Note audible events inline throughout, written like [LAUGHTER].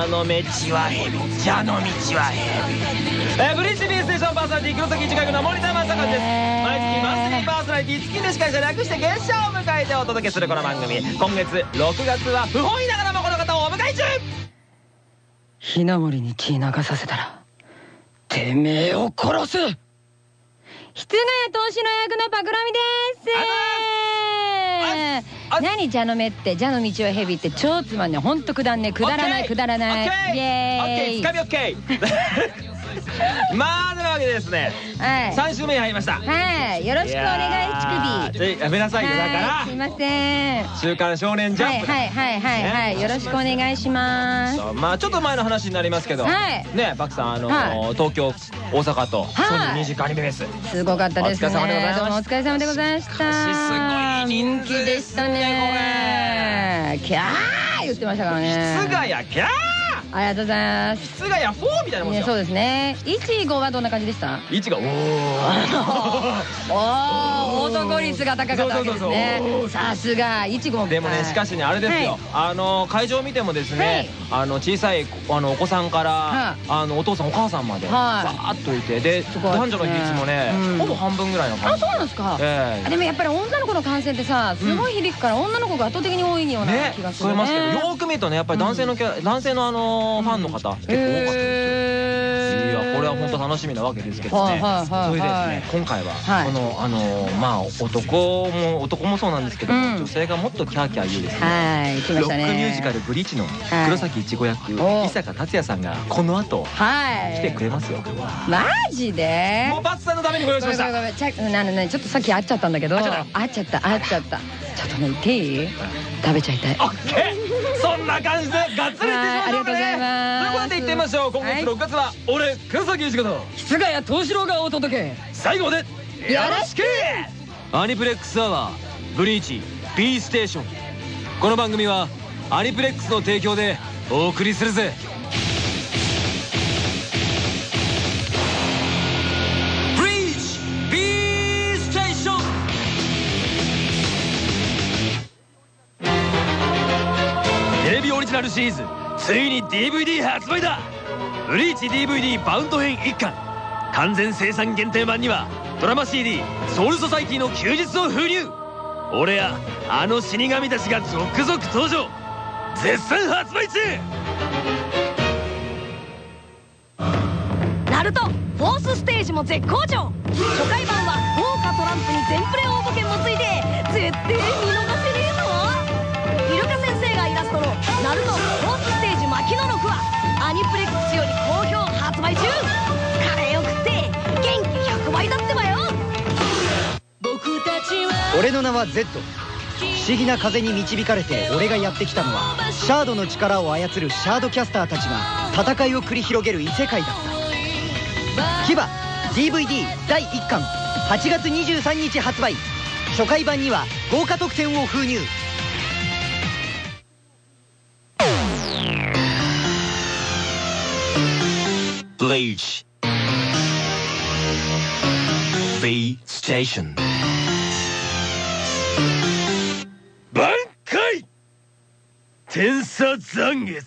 蛇の道は蛇。蛇の道は蛇。えーブリッジビーステーションパーソナリティ黒崎一学の森田正和です。毎月マンスリーパーソナリティ月で司会者略して月賞を迎えてお届けするこの番組。今月6月は不本意ながらもこの方をお迎え中。ひなもりに血流させたらてめえを殺す。室内投資の役のパクロミです。あ何蛇の目って蛇の道は蛇って超つまんねえほんとくだんねえ。くだらないくだらない。イエーイ [LAUGHS] まあというわけでですねはい。3週目に入りました。はい。よろしくお願い乳首。いやめなさいよだから。はい。すいません。週刊少年ジャンプ。だはいはいはいはいはい。よろしくお願いします。まあちょっと前の話になりますけど、はい。ねバクさんあの、はい。東京大阪とはい。ソニーミュージックアニメフェス、すごかったですね。お疲れ様でございましたお疲れ様でございました。すごい人気でしたねキャー言ってましたからね。室ヶ谷キャーありがとうございます。室ヶ谷4みたいなもんですよねそうですね。いちごはどんな感じでした？位置がお [LAUGHS] おおお男率が高かったわけですね。そうそうそう。そうさすがいちごでもねしかしねあれですよ、はい。あの会場見てもですね、あの小さいあのお子さんから、はあのお父さんお母さんまではい。バーッといてで、男女の比率もね、うん。ほぼ半分ぐらいの感あじそうなんですか。ええ。でもやっぱり女の子の感染ってさすごい響くから女の子が圧倒的に多いようなね気がするね。聞こえますけどよーく見るとねやっぱり男性の男性のあのファンの方結構多かったですへー。いやこれは本当楽しみなわけですけどね、それでですね今回は、はい。このあのまあ男も男もそうなんですけど女性がもっとキャーキャー言うですね、ロックミュージカルブリーチのはい。黒崎いちご役お。伊坂達也さんがこの後はい。来てくれますよ。マジで？もうバツさんのためにご用意しごました。ごめんちょっとさっき会っちゃったんだけど。会っちゃった会っちゃった。ちょっとね言っていい。食べちゃいたい。オッケーそんな感じでがっつりいってしましょうかねということでいってみましょう。今月はい。6月は俺黒崎いちごの室ヶ谷藤四郎がお届け。最後までよろしく。アニプレックスアワーブリーチ B ステーション。この番組はアニプレックスの提供でお送りするぜナルシリーズ。ついに DVD 発売だ。ブリーチ DVD バウンド編1巻。完全生産限定版にはドラマ CD「ソウルソサイティの休日」を封入。俺やあの死神たちが続々登場。絶賛発売中。ナルトフォースステージも絶好調。初回版は豪華トランプに全プレ応募券もついて絶対見逃ナルトフォーステージ牧野の句」はアニプレックスより好評発売中。カレーを食って元気100倍だってばよ。俺の名は Z 不思議な風に導かれて俺がやってきたのはシャードの力を操るシャードキャスターたちが戦いを繰り広げる異世界だった。牙 DVD 第1巻8月23日発売。初回版には豪華特典を封入。Bleach B Station 挽回天差残月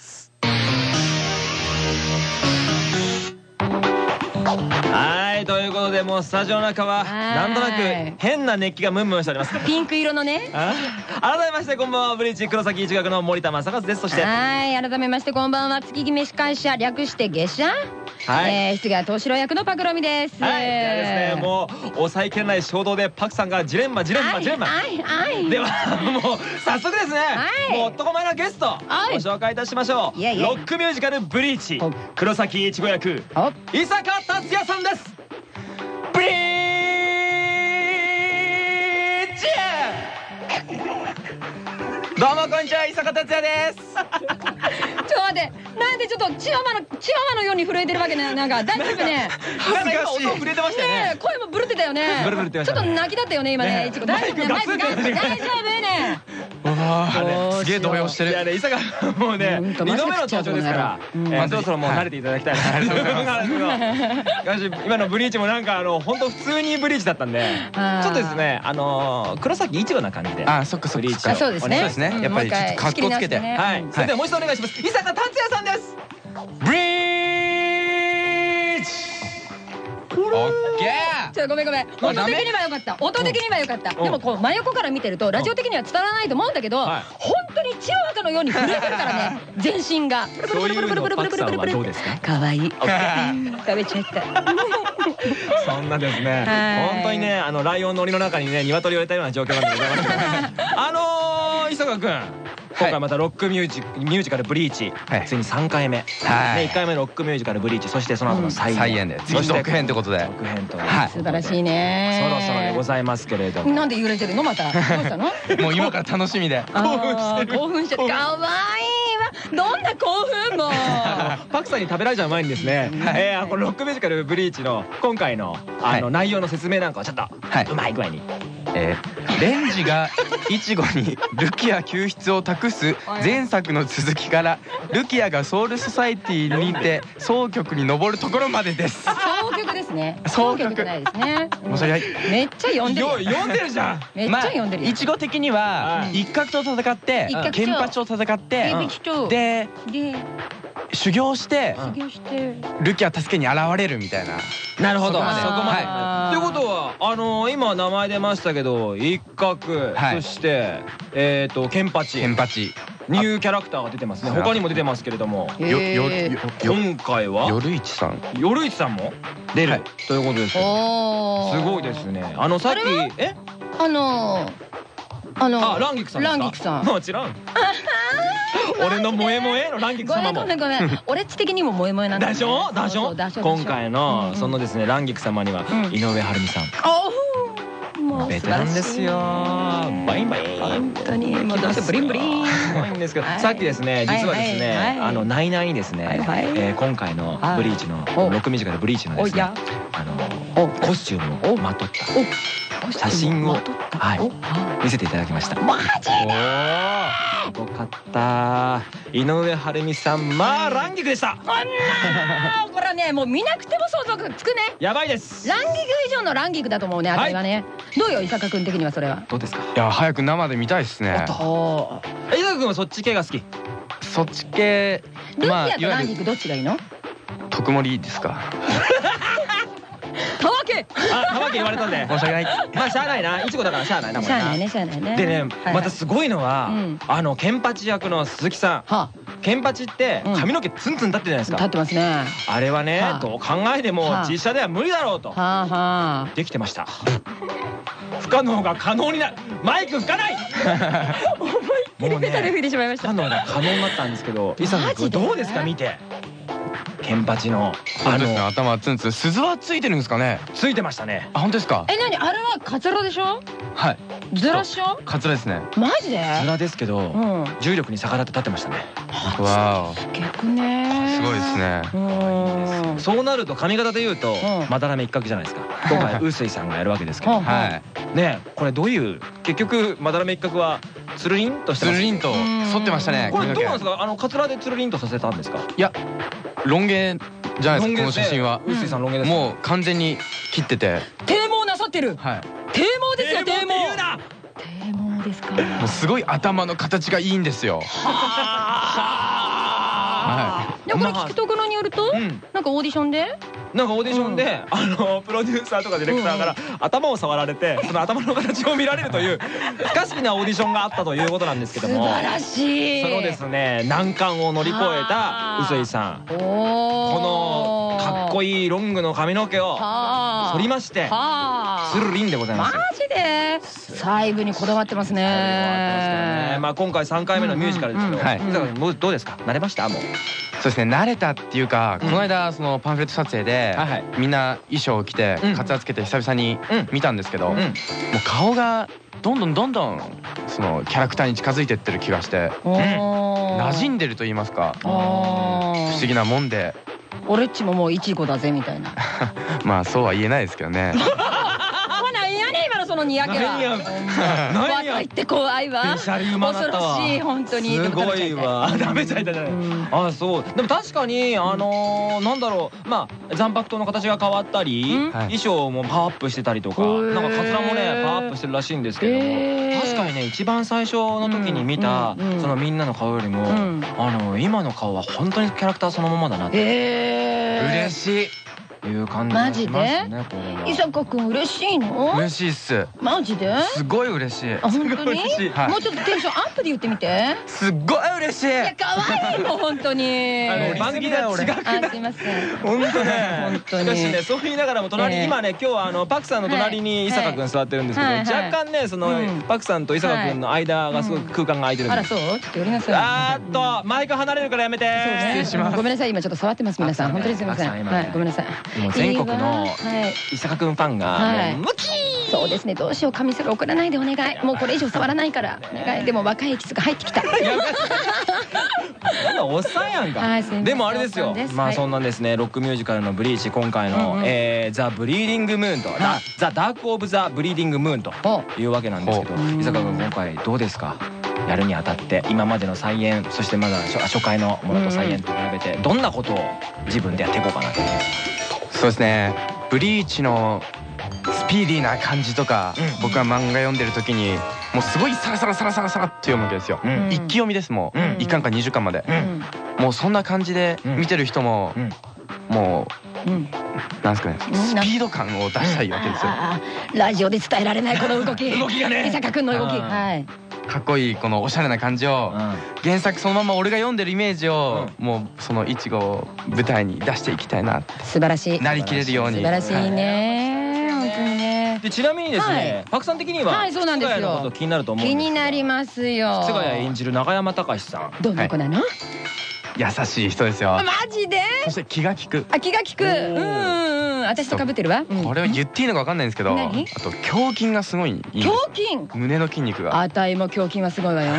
はいということでもうスタジオの中ははい。なんとなく変な熱気がムンムンしております。ピンク色のね。[LAUGHS] あ改めましてこんばんはブリーチ黒崎一学の森田正和です。そしてはい改めましてこんばんは。月決め司会者略して月謝はい。えー室ヶ谷役のパクロミです。はい、ではですね、もう抑えきれない衝動でパクさんがジレンマジレンマジレンマ。はいはい。はいではもう早速ですね、はい。もう男前のゲスト、はい。ご紹介いたしましょう。ロックミュージカル「ブリーチお」黒崎いちご役お伊坂達也さんですブリーチどうもこんにちは伊坂達也です。[LAUGHS] ちょっと待ってなんでちょっとチワワのチワワのように震えてるわけねなんか大丈夫ね？なんか今音震えてましたよね声もブルってたよね。ブルブルってましたね。ちょっと泣きだったよね今ね。ねいちご大丈夫ね。大丈夫ね。あれすげえ動揺してる。いやね伊坂もうねほんと二度目の登場ですからうんえーそろそろもう慣れていただきたいな。[LAUGHS] あるんですけど [LAUGHS] 今のブリーチもなんかあの本当普通にブリーチだったんでちょっとですねあの黒崎いちごな感じであそっかそっか。そうですねね。やっぱりちょっと格好つけて。はい。それではもう一度お願いします。伊坂達也さんです。ブリーチ。オッケちょごめんごめん。あ音的には良かった。音的には良かった。うんでもこう真横から見てるとラジオ的には伝わらないと思うんだけどはい。本当に血を赤のように震えてるからね。[LAUGHS] 全身が。そういうの。パクさんはどうですかかわいい食べちゃったそんなですねはい本当にねあのライオンの檻の中にね鶏を入れたような状況なんでございますあのー伊坂君今回またロックミュージミュージカルブリーチ。はい。ついに3回目。ねはい。1回目ロックミュージカルブリーチ。そしてその後の再再演で。次続編ってことで。続編と素晴らしいね。そろそろでございますけれども。なんで揺れてるの？また。[LAUGHS] どうしたの？もう今から楽しみで。興奮してる。興奮してる。かわいいわ。どんな興奮も。[LAUGHS] パクさんに食べられちゃう前にですね、えーこのロックミュージカルブリーチの今回のあのはい。内容の説明なんかをちょっとはい。うまい具合にえーレンジがイチゴにルキア救出を託す前作の続きからルキアがソウルソサイティにて総局に登るところまでです。総曲ですね。総曲じゃないですね。申し訳ない。めっちゃ読んでる。読んでるじゃん。めっちゃ読んでるよ。いちご的にははい。一角と戦って一角とケンパチと戦ってビビチとでで修行してルキア助けに現れるみたいな。なるほど。そこまで。そこまで。はということはあのー今名前出ましたけど一角、はい。そしてえっ、とケンパチ。ケンパチ。ニューキャラクターが出てますね。他にも出てますけれども。へよよーよ今回は？夜市さん。夜市さんも？出る、はい。ということですすごいですね。あのさっきえ？あのーあのあランギクさんランギクさん。もちろん [LAUGHS] [LAUGHS] 俺の萌え萌えのランギクごめんごめんごめん俺っち的にも萌え萌えなんだでしょだしょ今回のそのですねランギク様には井上晴美さんおうもうベテランですよバインバイン本当にもうどうしてブリンブリンすごいんですけどさっきですね実はですねあのナイナイにですね今回のブリーチのおロックミュージカルブリーチのですねあのコスチュームをまとった写真をはいお見せていただきました。マジおーよかった。井上晴美さんまあランギクでした。こんなこれはねもう見なくても想像がつくね。やばいです。ランギク以上のランギクだと思うねあれはね。どうよ伊坂君的にはそれは？どうですか？いや早く生で見たいですね。お伊沢君はそっち系が好き？そっち系ルキまあアとランギクどっちがいいの？特盛りですか [LAUGHS] たわけ。あ玉木言われたんで。[LAUGHS] 申し訳ない。まあしゃあないな。いちごだからしゃあないなしゃあないねしゃあないね。でねはいまたすごいのはうん。あのケンパチ役の鈴木さん。はケンパチってうん。髪の毛ツンツン立ってるじゃないですか。立ってますね。はあれはねはあ。どう考えてもはあ。実写では無理だろうと。できてました。不可能が可能になる。マイク吹かない。[LAUGHS] もうペタでね吹いてしまいました。不可能が可能になったんですけど伊佐マジで？君どうですか？見てケンパチのあ本当ですねの頭ツンツン。鈴はついてるんですかね？ついてましたね。あ本当ですか？え何？あれはカツラでしょ？はい。ズラっしょ？カツラですね。マジで？ズラですけどうん。重力に逆らって立ってましたね。わ結構ね。おすごいですね。うん。そうなると髪型で言うとうん。まだらめ一角じゃないですか。今回臼井さんがやるわけですけど。うんはい。ねこれどういう結局まだらめ一角はつるりんとしてます？つるりんと反ってましたねこれどうなんですか？あのカツラでつるりんとさせたんですか？いやロン毛じゃないですかこのロン毛ですね写真は。臼井さんロン毛ですもう完全に切ってて。堤防なさってるはい。堤防ですよ堤堤防って言うな。堤防ですかもうすごい頭の形がいいんですよ。い。やこれ聞くところによるとうん。なんかオーディションでなんかオーディションで、あのプロデューサーとかディレクターから頭を触られてその頭の形を見られるという不可思議なオーディションがあったということなんですけども。素晴らしい。そのですね。難関を乗り越えた臼井さん。おこのこいいいロングの髪の毛をは反りましてはつるりんでございまマす。ジで？細部にこだわってますね。まあ今回3回目のミュージカルですけど、どうですか？慣れました？もう。そうですね。慣れたっていうかうん。この間そのパンフレット撮影でみんな衣装を着てうん。カツラつけて久々にうん。見たんですけどもううん顔がどんどんどんどんそのキャラクターに近づいてってる気がして馴染んでると言いますか不思議なもんで俺っちももういちごだぜみたいな。[LAUGHS] まあそうは言えないですけどね。のやいって怖いわ。恐ろしい本当に。すごいわ。食べちゃいたじゃない。あそう。でも確かにあのーなんだろう。まあ残白糖の形が変わったりうん？衣装もパワーアップしてたりとかなんかカツラもねパワーアップしてるらしいんですけれども確かにね一番最初の時に見たそのみんなの顔よりもうん。あの今の顔は本当にキャラクターそのままだなって。ええ嬉しいいう感じがしますねこれは。伊坂くん嬉しいの？嬉しいっす。マジで？すごい嬉しい。あ本当に？もうちょっとテンションアップで言ってみて。すっごい嬉しい。いや可愛いもん本当に。あの番組が違くあすいません。本当ね。本当に。しかしねそう言いながらも隣今ね今日はあのパクさんの隣に伊坂くん座ってるんですけど若干ねそのうん。パクさんと伊坂くんの間がすごい。空間が空いてるんあらですそう？ちょっと寄りなさい。あーっとマイク離れるからやめて。失礼します。ごめんなさい。今ちょっと触ってます皆さん。あ本当にすみません。はいごめんなさいもう全国の伊坂くんファンがはい。もうムキー！そうですね。どうしよう。髪それ送らないでお願い。もうこれ以上触らないからお願い。でも若いエキスが入ってきた。[LAUGHS] おっさんやんか、でもあれですよ。まあはい。そんなんですね。ロックミュージカルの「ブリーチ」今回の「うんうん。えーザ・ブリーディング・ムーン」と「ザ・ザ・ダーク・オブ・ザ・ブリーディング・ムーン」とお。いうわけなんですけど伊坂君今回どうですか？やるにあたって今までの再演そしてまだ初初回のものと再演と比べてどんなことを自分でやっていこうかなと。思いますそうですね。ブリーチのスピーディーな感じとか、うん。僕は漫画読んでる時にもうすごいサラサラサラサラサラって読むわけですよ、うん。一気読みですもう、うん。1巻から20巻まで、うん。もうそんな感じでうん。見てる人も、うん。もうなんですかねうん。スピード感を出したいわけですよ、ラジオで伝えられないこの動き。[LAUGHS] 動きがね。伊坂くんの動き。うん。はいかっこいいこのおしゃれな感じを、原作そのまま俺が読んでるイメージを、もうそのいちごを舞台に出していきたいな素晴らしい。なりきれるように。素晴らしいね。本当にね。でちなみにですねパクさん的にははいそうなんですよ。室谷のこと気になると思うんです気になりますよ。室谷演じる永山隆さん。どんな子なの？優しい人ですよ。マジで？そして気が利く。あ気が利く。うん私と被ってるわ。う。ん。これを言っていいのか分かんないんですけどあ何と胸筋がすごい胸筋胸の筋肉が。あたいも胸筋はすごいわよ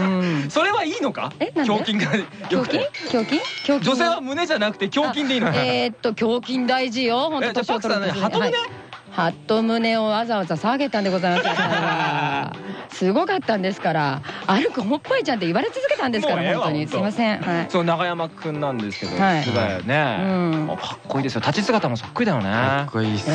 うん。[LAUGHS] それはいいのか？胸筋が。胸筋？胸筋？胸筋？女性は胸じゃなくて胸筋でいいのえーっと胸筋大事よ。本え当年を取るとはい。ハ胸をわざわざ下げたんでございますすごかったんですから歩くほっぱいちゃんって言われ続けたんですから本当に。すいません。はい。そう永山くんなんですけど、はい。すごいね、うん。あかっこいいですよ。立ち姿もそっくりだよね。かっこいいっす、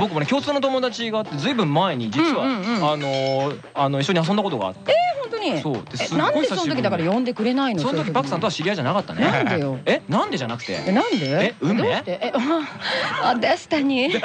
僕もね共通の友達があってずいぶん前に実は、あのーあの一緒に遊んだことがあって、本当に。そう。でなんでその時だから呼んでくれないの？その時パクさんとは知り合いじゃなかったね。なんでよ？えなんでじゃなくて？えなんで？え運命？えああデスタニー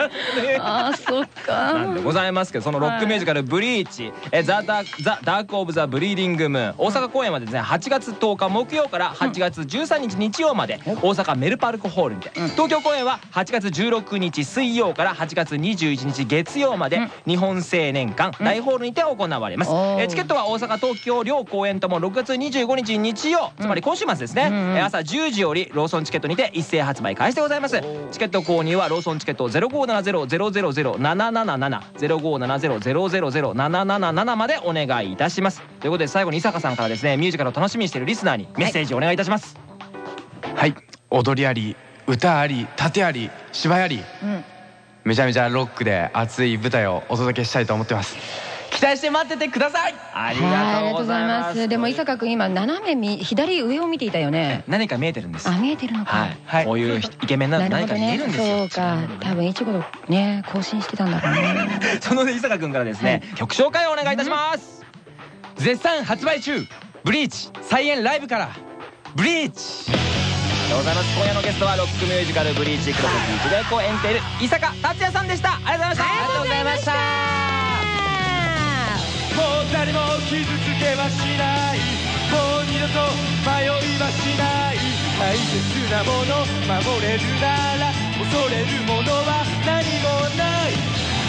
あそっか。なんでございますけどそのロックミュージカル「ブリーチ」えザ・ダーク・ザ・ダーク・オブ・ザ・ブリーディング・ム。ーン大阪公演はですね8月10日木曜から8月13日日曜まで大阪メルパルクホールにて。うん。東京公演は8月16日水曜から8月21日月曜までうん。日本青年館大ホールにて行われます。チケットは大阪東京両公演とも6月25日日曜つまり今週末ですね。うんうん。え朝10時よりローソンチケットにて一斉発売開始でございます。チケット購入はローソンチケット0570-000-777 0570-000-777までお願いいたします。ということで最後に伊坂さんからですねミュージカルを楽しみにしているリスナーにメッセージをお願いいたします。はい。踊りあり歌あり盾あり芝居あり。うん。めちゃめちゃロックで熱い舞台をお届けしたいと思ってます期待して待っててください。ありがとうございまます。すでも伊坂くん今斜めみ左上を見ていたよね。何か見えてるんです？あ見えてるのか。はい、はい。こういうイケメンなの何か見えるんですよ。そうか。多分いちごとね更新してたんだろうね。[LAUGHS] そのね伊坂君からですね、曲紹介をお願いいたします、絶賛発売中。ブリーチ。再演ライブから。ブリーチ。でございます今夜のゲストはロックミュージカル「ブリーチ」黒崎一大子演じている伊坂達也さんでした。ありがとうございました。ありがとうございましたもう誰も傷つけはしない。もう二度と迷いはしない。大切なもの守れるなら恐れるものは何もない。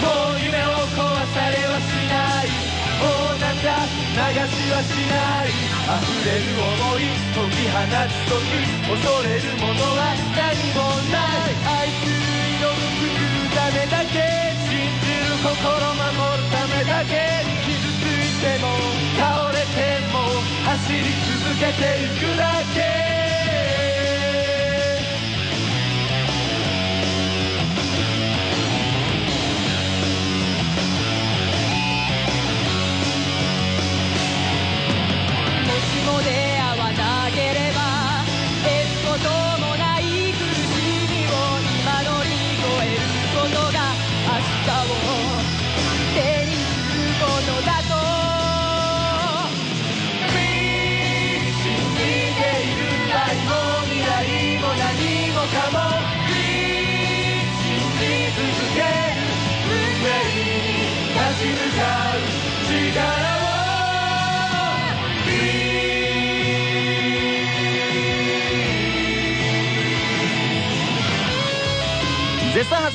もう夢を壊されはしない。もう涙流しはしない。溢れる想い解き放つ時恐れるものは何もない。愛する色を救うためだけ信じる心守るためだけても倒れても走り続けていくだけ。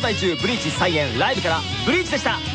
絶賛発売中ブリーチ再演ライブからブリーチでした。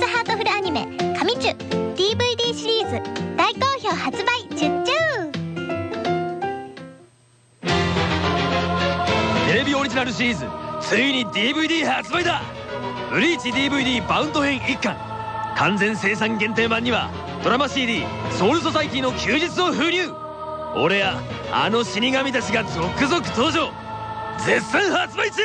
ハートフルアニメ「神チュ」DVD シリーズ大好評発売チュッチュテレビオリジナルシリーズついに DVD 発売だ。ブリーチ DVD バウンド編1巻。完全生産限定版にはドラマ CD「ソウルソサイティの休日」を封入。俺やあの死神たちが続々登場。絶賛発売中。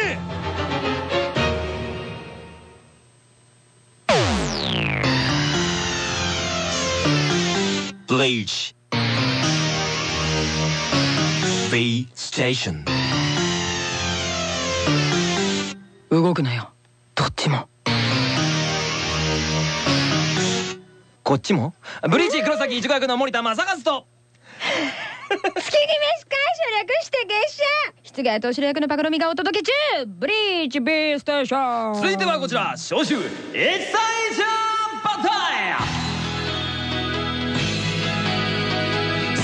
Bleach B Station. 動くなよ。どっちも。こっちも？ブリーチ黒崎一護役の森田正和と。[LAUGHS] 月決め司会者略して月謝。室外投手役のパクロミがお届け中。ブリーチ B ステーション続いてはこちら召集1歳ジ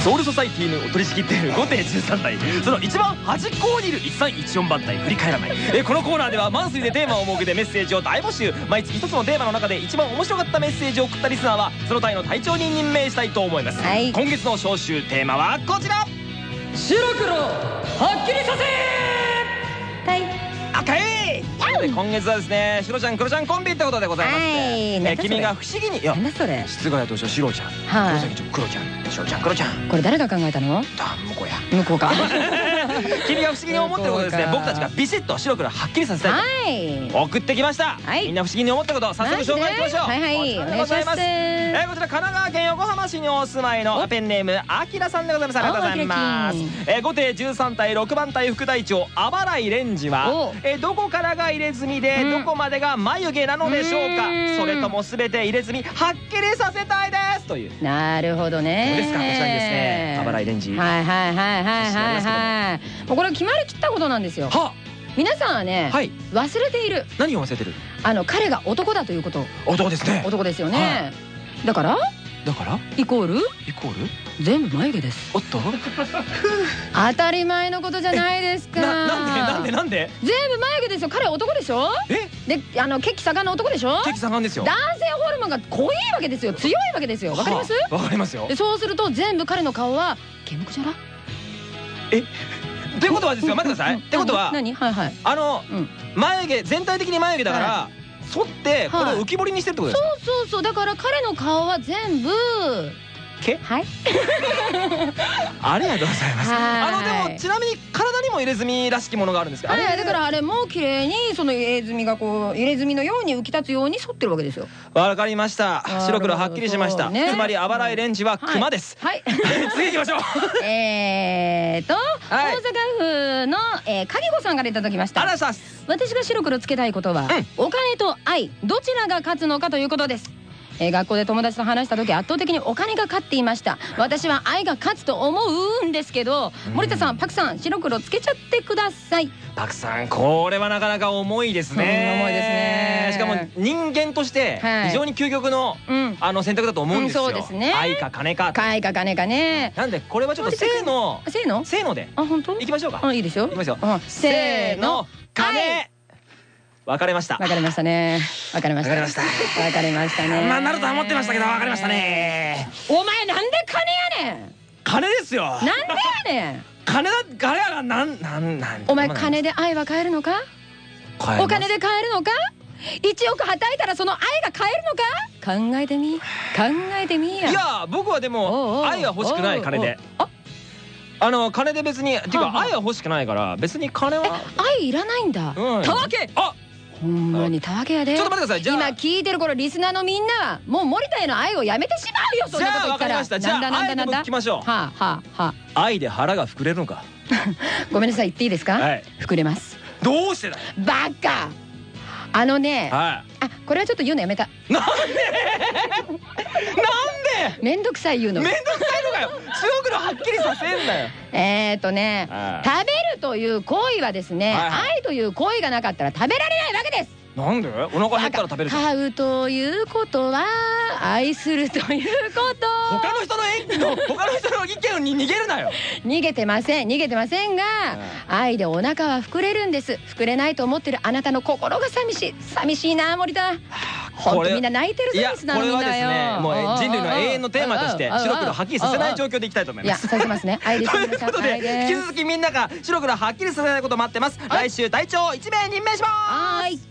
ソウルソサイティのを取り仕切っている5艇13体その一番端っこにいる1314番隊振り返らない。えこのコーナーではマンスリーでテーマを設けてメッセージを大募集。毎月一つのテーマの中で一番面白かったメッセージを送ったリスナーはその隊の隊長に任命したいと思います、はい。今月の招集テーマはこちら。白黒はっきりさせはい赤い。今月はですねシロちゃんクロちゃんコンビってことでございまして、君が不思議にいやなんだそれ。室外投手はシロちゃん。はい。黒崎ちゃんクロちゃん。シロちゃんクロちゃん。これ誰が考えたの？だ向こうや。向こうか [LAUGHS] [LAUGHS] 君が不思議に思ってることですね。僕たちがビシッと白黒はっきりさせたいはい。と送ってきました、はい。みんな不思議に思ったこと早速紹介しましょう。はいはい。こちらでございます。えーこちら神奈川県横浜市にお住まいのペンネームあきらさんでございます。ありがとうございます。えー5艇13隊6番隊副隊長あばらいレンジはお。えーどこからが入れ墨でうん。どこまでが眉毛なのでしょうか。うん。それとも全て入れ墨はっきりさせたいです。という。なるほどね。どうですか。こちらにですね。あばらいレンジはいはいはいはいはいはいもうこれ決まりきったことなんですよ。は皆さんはねはい。忘れている。何を忘れてる？あの彼が男だということ。男ですね。男ですよはねだから？だから？イコール？イコール？全部眉毛です。おっと？[LAUGHS] 当たり前のことじゃないですか。ななんで？なんで？なんで？全部眉毛ですよ。彼は男でしょ？え？であの血気盛んな男でしょ？敵盛んですよ。男性ホルモンが濃いわけですよ。強いわけですよ。わかります？はあわかりますよ。でそうすると全部彼の顔は毛むくじゃら？ってことはですよ待ってください。ってことはあのうん。眉毛全体的に眉毛だから剃ってこれを浮き彫りにしてるってことですか？そうそうそう。だから彼の顔は全部毛はい。[LAUGHS] ありがとうございます。はい。あのでもちなみに体にも入れ墨らしきものがあるんですけどあれ？はいだからあれも綺麗にその入れ墨がこう入れ墨のように浮き立つように剃ってるわけですよ。わかりました。白黒はっきりしました。ね。つまりあばらいレンジは熊です。はい。[LAUGHS] 次行きましょう。[LAUGHS] えーと、はい。大阪府の、えー、かぎこさんからいただきました。あらさす。私が白黒つけたいことは、お金と愛どちらが勝つのかということですえー学校で友達と話した時圧倒的にお金が勝っていました。私は愛が勝つと思うんですけど森田さんパクさん白黒つけちゃってください。パクさんこれはなかなか重いですね。うん重いですね。しかも人間としてはい。非常に究極のうん。あの選択だと思うんですよ。うんそうですね。愛か金か。買いか金かね。なんでこれはちょっとせーの。せーの？せーので。あ本当？いきましょうか。あいいですよ。いきますよう。んせーの。金分かれました。わかりましたね。わかりました。わかりました。わかりましたね。まあなるとは思ってましたけど分かりましたね。お前なんで金やねん。金ですよ。なんでやねん。金だ金がなんなんなんお前金で愛は買えるのか？お金で買えるのか？1億はたいたらその愛が買えるのか？考えてみ。考えてみや。いや僕はでも愛は欲しくない金で。あの金で別にっていうか愛は欲しくないから別に金は愛いらないんだ。うん。たわけ。あほんまにたわけやで。ちょっと待ってください。じゃあ。今聞いてる頃リスナーのみんなはもう森田への愛をやめてしまうよそんなこと言ったら。じゃあわかりました。じゃあなんだなんだなんだ。聞きましょう。はあはあはあ。愛で腹が膨れるのか。[LAUGHS] ごめんなさい言っていいですか、はい。膨れます。どうしてだよ。バカあのねはあこれはちょっと言うのやめた。いなんで？なんで？めんどくさい言うの。めんどくさいのかよ。強くのはっきりさせんなよ。えーとねはい。食べるという行為はですねはいはい。愛という行為がなかったら食べられないわけですなんで？お腹減ったら食べる買うということは愛するということ。他の人の演技の他の人の意見に逃げるなよ。逃げてません。逃げてませんが愛でお腹は膨れるんです。膨れないと思ってるあなたの心が寂しい。寂しいな森田。ほんとみんな泣いてるいやぞリスナーこれはですねもう人類の永遠のテーマとして白黒はっきりさせない状況でいきたいと思いいやます。させますね愛ですということで引き続きみん。なが白黒はっきりさせないこと待ってます来週隊長1名任命しま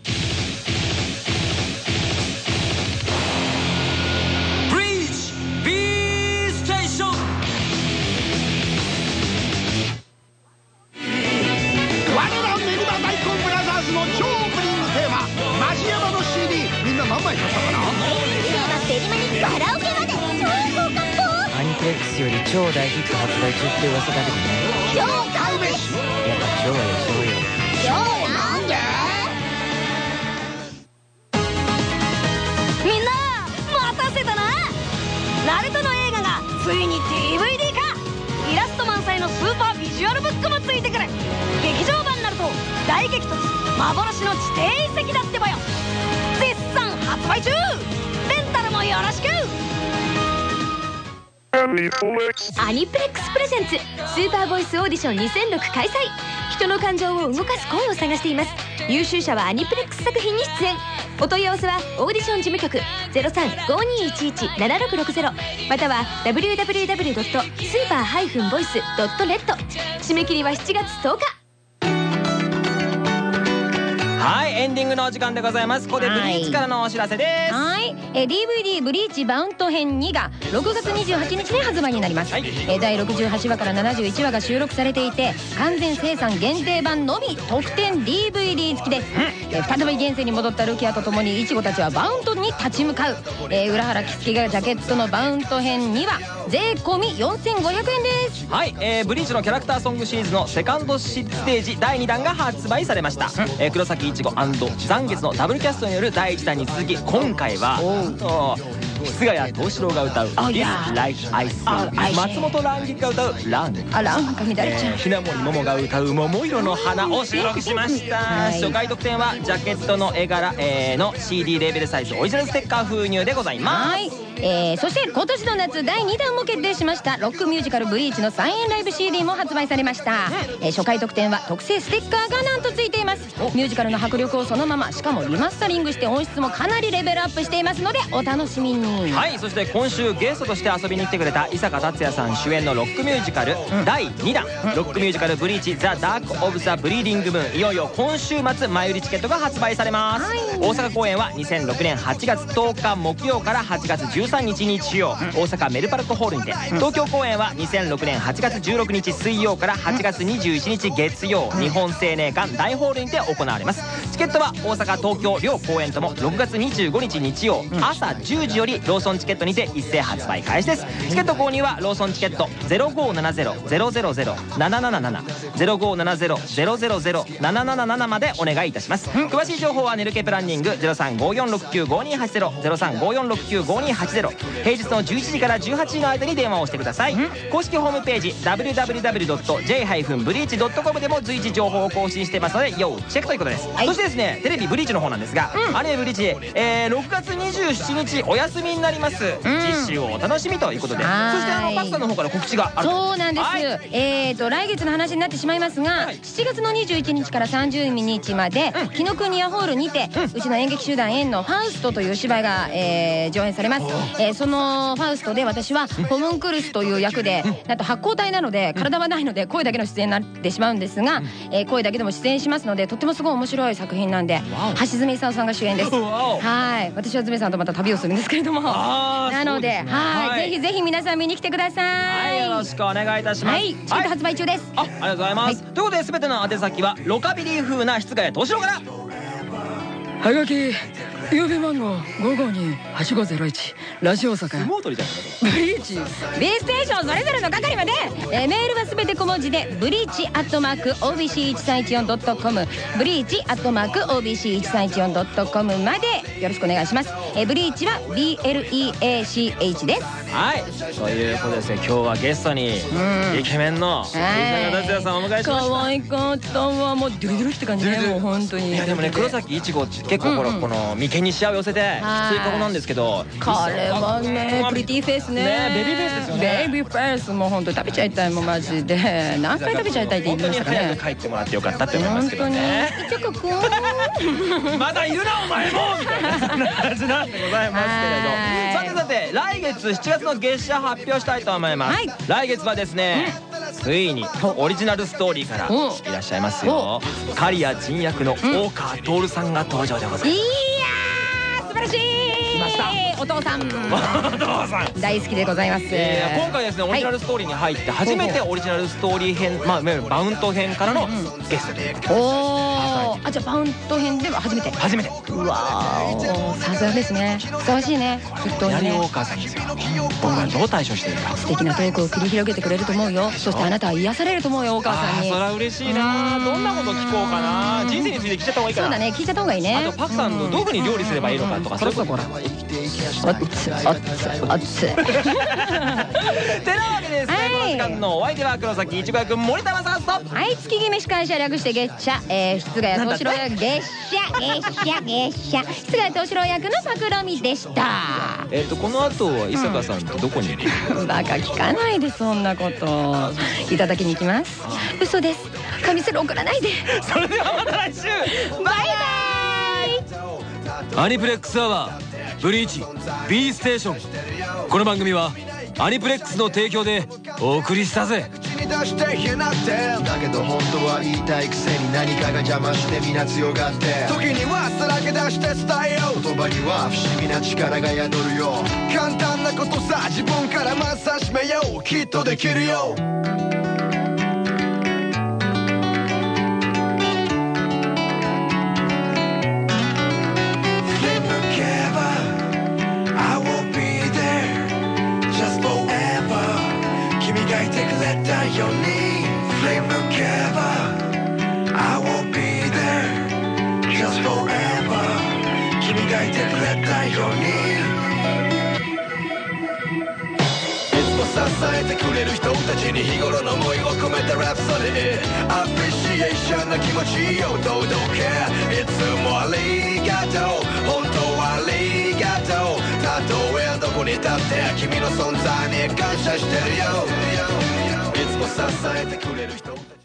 すカラオケまで超高かっぽアニプレックスより超大ヒット発売中って噂だけどね超買うべしやっぱ超は予想よ超なんでみんな待たせたなナルトの映画がついに DVD 化イラスト満載のスーパービジュアルブックもついてくる劇場版ナルト大激突幻の地底遺跡だ？ってばよ絶賛発売中よろしく。アニプレックスプレゼンツスーパーボイスオーディション2006開催人の感情を動かす声を探しています。優秀者はアニプレックス作品に出演。お問い合わせはオーディション事務局0352117660または www.super-voice.net 締め切りは7月10日。はいエンディングのお時間でございます。ここでブリーチからのお知らせです。はい、えー DVD ブリーチバウント編2が6月28日に発売になります、はい。えー第68話から71話が収録されていて完全生産限定版のみ特典 DVD 付きです、えー再び現世に戻ったルキアとともにイチゴたちはバウントに立ち向かう、えー浦原キツキがジャケットのバウント編2話税込み4500円です。はい、えーブリーチのキャラクターソングシリーズのセカンドステージ第2弾が発売されました、えー黒崎いちご残月のダブルキャストによる第1弾に続き今回はお室谷藤四郎が歌う「あ This いや。Life I See」松本蘭菊が歌う「ラン」ひなもりももが歌う「桃色の花」を収録しました、はい。初回特典はジャケットの絵柄、えーの CD レーベルサイズオリジナルステッカー封入でございます。はい、えー、そして今年の夏第2弾も決定しました。ロックミュージカル「ブリーチ」の再演ライブ CD も発売されました、えー初回特典は特製ステッカーがなんとついています。ミュージカルの迫力をそのまましかもリマスタリングして音質もかなりレベルアップしていますのでお楽しみに。はいそして今週ゲストとして遊びに来てくれた伊坂達也さん主演のロックミュージカル第2弾。ロックミュージカル「ブリーチザ・ダーク・オブ・ザ・ブリーディング・ムーン」いよいよ今週末前売りチケットが発売されます。はい。大阪公演は2006年8月10日木曜から8月13日日曜大阪メルパルクホールにて東京公演は2006年8月16日水曜から8月21日月曜日本青年館大ホールにて行われます。チケットは大阪東京両公演とも6月25日日曜朝10時よりローソンチケットにて一斉発売開始です。チケット購入はローソンチケット0570-000-777 0570-000-777までお願いいたします。詳しい情報はネルケプランニング0354695280 0354695280平日の11時から18時の間に電話をしてください。公式ホームページ www.j-breach.com でも随時情報を更新してますので要チェックということです、はい。そしてですねテレビブリーチの方なんですが、アニメブリーチ、えー6月27日お休みになります、実習をお楽しみということで。そしてあのパスタの方から告知があるそうなんです、はい。えーと来月の話になってしまいますが、はい。7月の21日から30日まで紀ノ国屋ホールにて、うちの演劇集団円の「ファウスト」という芝居が、えー上演されます、えーそのファウストで私はホムンクルスという役でなんと発光体なので体はないので声だけの出演になってしまうんですが、えー声だけでも出演しますのでとってもすごい面白い作品なんで橋爪功さんが主演です。はい。私は爪さんとまた旅をするんですけれども。なのではい。はい。ぜひぜひ皆さん見に来てくださはいいよろしくお願いいたします。はい、チケット発売中です。あありがとうございます、ということで全ての宛先はロカビリー風な室外敏郎から。はがき郵便番号5528501ラジオ大阪。相撲取りじゃんブリーチ B ステーションそれぞれの係まで、えーメールはすべて小文字でブリーチアットマーク OBC1314.com ブリーチアットマーク OBC1314.com までよろしくお願いします、えーブリーチは BLEACH です。はい。ということですね今日はゲストにイケメンの伊阪達也さんをお迎えしました可愛かったわ。もうドゥルドゥルって感じねもう本当に。いやでもね黒崎いちごって結構このこの眉間にシワを寄せてきつい顔なんですけど彼はね pretty face ね。ねベビーフェイスですよね。 baby face もう本当に食べちゃいたいもうマジで。[LAUGHS] 何回食べちゃいたいって言いましたかね。帰ってもらってよかったって思いますけどね。チョコくんまだいるなお前もみたいなそんな感じなんでございますけれど。さてさて来月7月の月謝発表したいと思います、はい。来月はですね、ついにオリジナルストーリーからお。いらっしゃいますよ。刈谷陣役の大川徹さんが登場でございいますやー素晴らした。お父さん。お父さん。大好きでございます。えー今回ですねオリジナルストーリーに入って初めてオリジナルストーリー編まあいわゆるバウント編からのゲストでおおあじゃあバウント編では初めて。初めて。うわー。さすがですね。ふさわしいね。きっとね。やり大川さんですよ。僕がどう対処しているか。素敵なトークを繰り広げてくれると思うよ。そしてあなたは癒されると思うよお母さんに。それは嬉しいな。どんなこと聞こうかな。人生について聞いちゃった方がいいかな。そうだね。聞いちゃった方がいいね。あとパクさんのどういうふうに料理すればいいのかとかそういうことおっつおっつおっつてなわけですねこの時間のお相手は黒崎いちご役森田正和とはい月決め司会者略して月謝えー、室ヶ谷藤四郎役月謝月謝月謝室ヶ谷藤四郎役の桜見でしたえっとこの後は伊坂さんとどこにいるバカ聞かないでそんなこといただきに行きます嘘です紙すら送らないでそれではまた来週バイバイアニプレックスアワーブリーチ B ステーション。この番組はアニプレックスの提供でお送りしたぜ。だけど本当は言いたいくせに何かが邪魔して皆強がって。時にはさらけ出して伝えよう言葉には不思議な力が宿るよ簡単なことさ自分からまず指しめよう。きっとできるよ。くれたように振り向けば I will be there just forever. 君がいてくれたようにいつも支えてくれる人たちに日頃の思いを込めたラプソディアプリシエーションな気持ちを堂々けいつもありがとう本当はありがとう。たとえどこに立って君の存在に感謝してるよ。を支えてくれる人